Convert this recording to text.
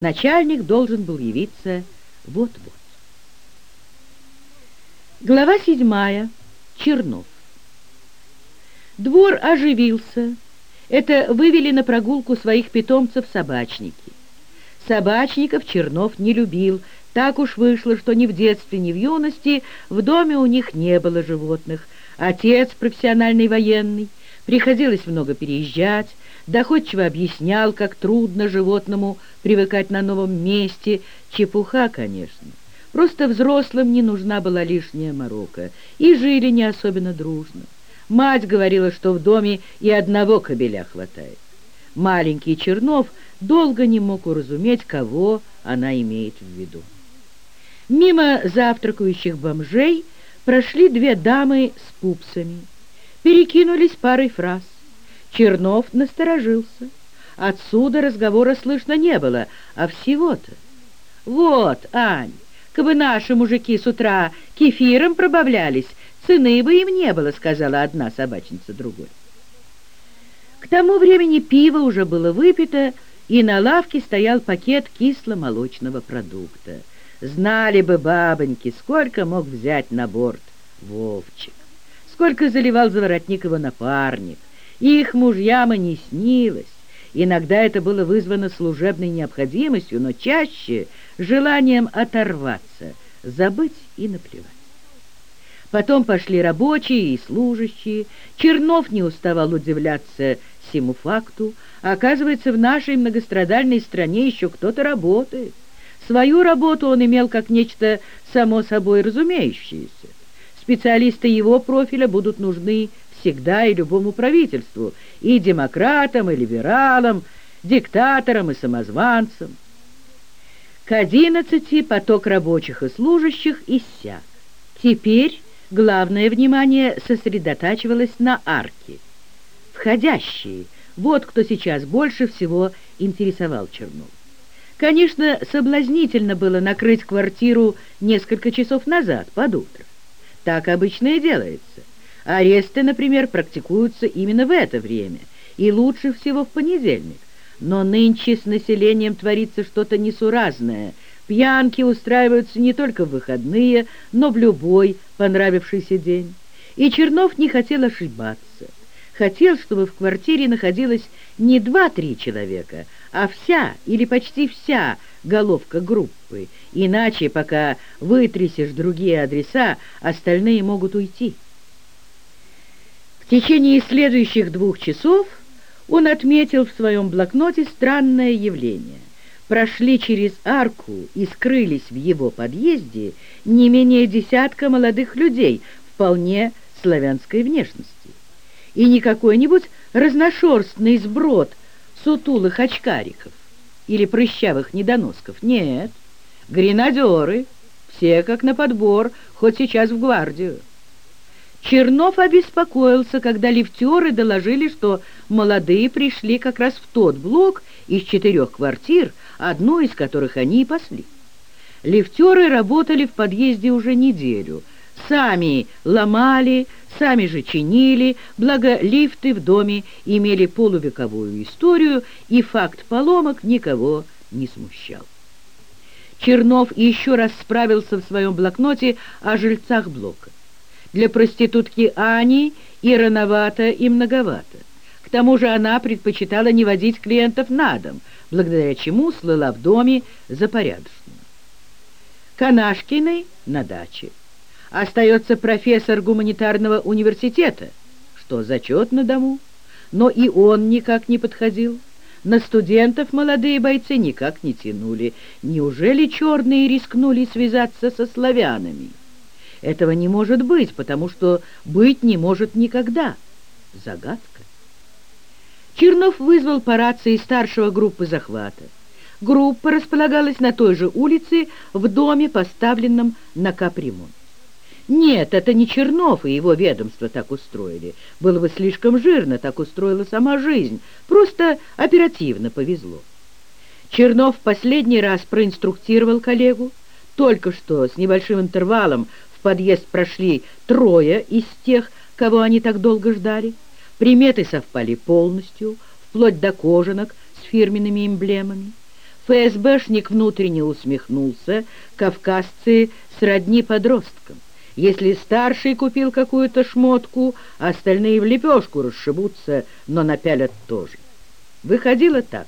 Начальник должен был явиться вот-вот. Глава седьмая. Чернов. Двор оживился. Это вывели на прогулку своих питомцев собачники. Собачников Чернов не любил. Так уж вышло, что ни в детстве, ни в юности в доме у них не было животных. Отец профессиональный военный, приходилось много переезжать, доходчиво объяснял, как трудно животному привыкать на новом месте. Чепуха, конечно. Просто взрослым не нужна была лишняя морока, и жили не особенно дружно. Мать говорила, что в доме и одного кобеля хватает. Маленький Чернов долго не мог уразуметь, кого она имеет в виду. Мимо завтракающих бомжей прошли две дамы с пупсами, перекинулись парой фраз. Чернов насторожился. Отсюда разговора слышно не было, а всего-то. «Вот, Ань, кабы наши мужики с утра кефиром пробавлялись, цены бы им не было», — сказала одна собачница другой. К тому времени пиво уже было выпито, и на лавке стоял пакет кисломолочного продукта. Знали бы бабоньки, сколько мог взять на борт Вовчик, сколько заливал за воротник его напарник, их мужьям и не снилось. Иногда это было вызвано служебной необходимостью, но чаще желанием оторваться, забыть и наплевать. Потом пошли рабочие и служащие. Чернов не уставал удивляться всему факту. Оказывается, в нашей многострадальной стране еще кто-то работает. Свою работу он имел как нечто само собой разумеющееся. Специалисты его профиля будут нужны всегда и любому правительству, и демократам, и либералам, диктаторам и самозванцам. К одиннадцати поток рабочих и служащих иссяк. Теперь главное внимание сосредотачивалось на арке. Входящие, вот кто сейчас больше всего интересовал Чернов. Конечно, соблазнительно было накрыть квартиру несколько часов назад, под утро. Так обычно и делается. Аресты, например, практикуются именно в это время, и лучше всего в понедельник. Но нынче с населением творится что-то несуразное. Пьянки устраиваются не только в выходные, но в любой понравившийся день. И Чернов не хотел ошибаться. Хотел, чтобы в квартире находилось не два-три человека, а вся или почти вся головка группы. Иначе, пока вытрясешь другие адреса, остальные могут уйти. В течение следующих двух часов он отметил в своем блокноте странное явление. Прошли через арку и скрылись в его подъезде не менее десятка молодых людей вполне славянской внешности. И не какой-нибудь разношерстный сброд сутулых очкариков или прыщавых недоносков. Нет, гренадеры, все как на подбор, хоть сейчас в гвардию. Чернов обеспокоился, когда лифтеры доложили, что молодые пришли как раз в тот блок из четырех квартир, одну из которых они и пасли. Лифтеры работали в подъезде уже неделю. Сами ломали, сами же чинили, благо лифты в доме имели полувековую историю, и факт поломок никого не смущал. Чернов еще раз справился в своем блокноте о жильцах блока. Для проститутки Ани и рановато, и многовато. К тому же она предпочитала не водить клиентов на дом, благодаря чему слыла в доме за порядочную. Канашкиной на даче. Остается профессор гуманитарного университета, что зачет на дому. Но и он никак не подходил. На студентов молодые бойцы никак не тянули. Неужели черные рискнули связаться со славянами? Этого не может быть, потому что быть не может никогда. Загадка. Чернов вызвал по рации старшего группы захвата. Группа располагалась на той же улице, в доме, поставленном на капремонт. Нет, это не Чернов и его ведомство так устроили. Было бы слишком жирно, так устроила сама жизнь. Просто оперативно повезло. Чернов последний раз проинструктировал коллегу. Только что, с небольшим интервалом, в подъезд прошли трое из тех, кого они так долго ждали. Приметы совпали полностью, вплоть до кожанок с фирменными эмблемами. ФСБшник внутренне усмехнулся, кавказцы сродни подросткам. Если старший купил какую-то шмотку, остальные в лепешку расшибутся, но напялят тоже. Выходило так.